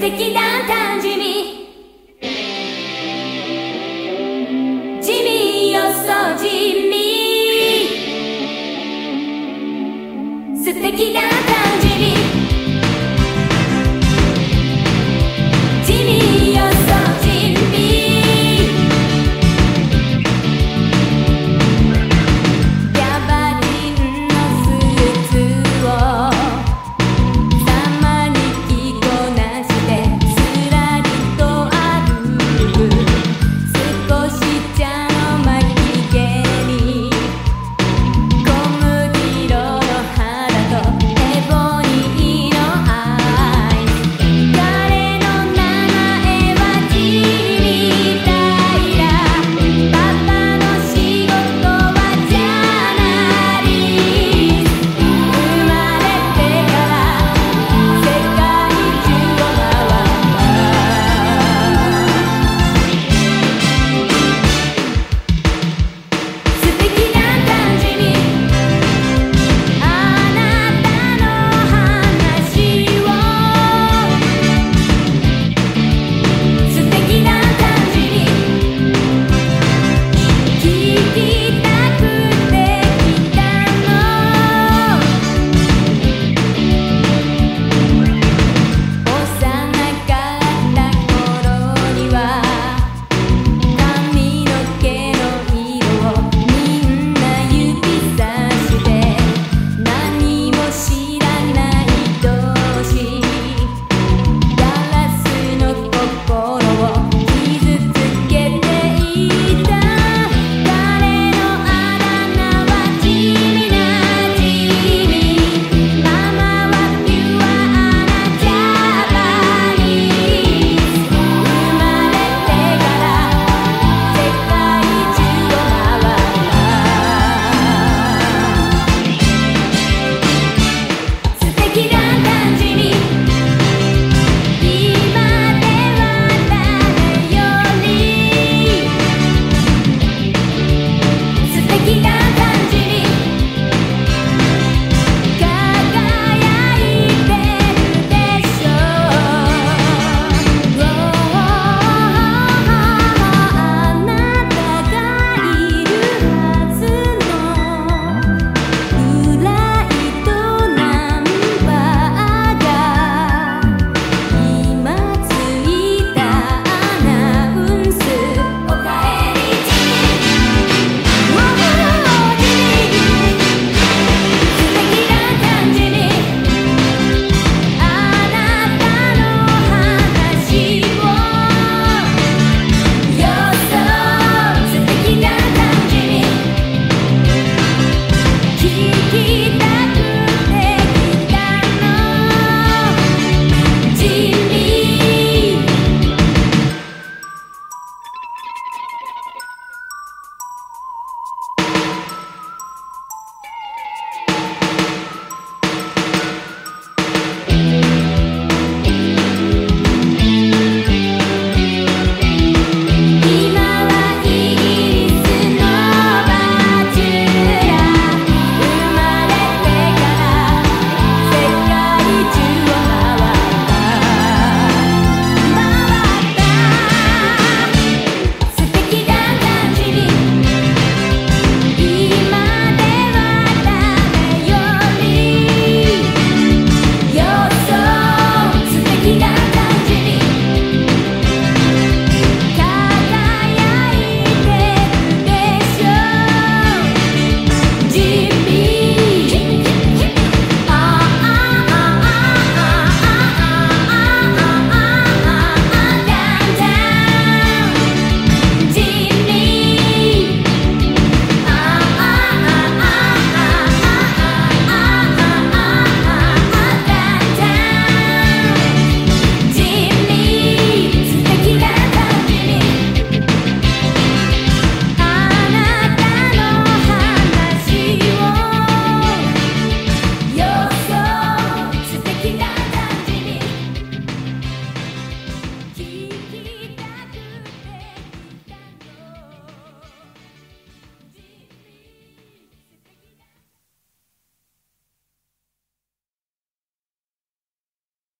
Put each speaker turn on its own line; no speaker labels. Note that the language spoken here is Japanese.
的ダジミージミーよそジミー。素敵ダウン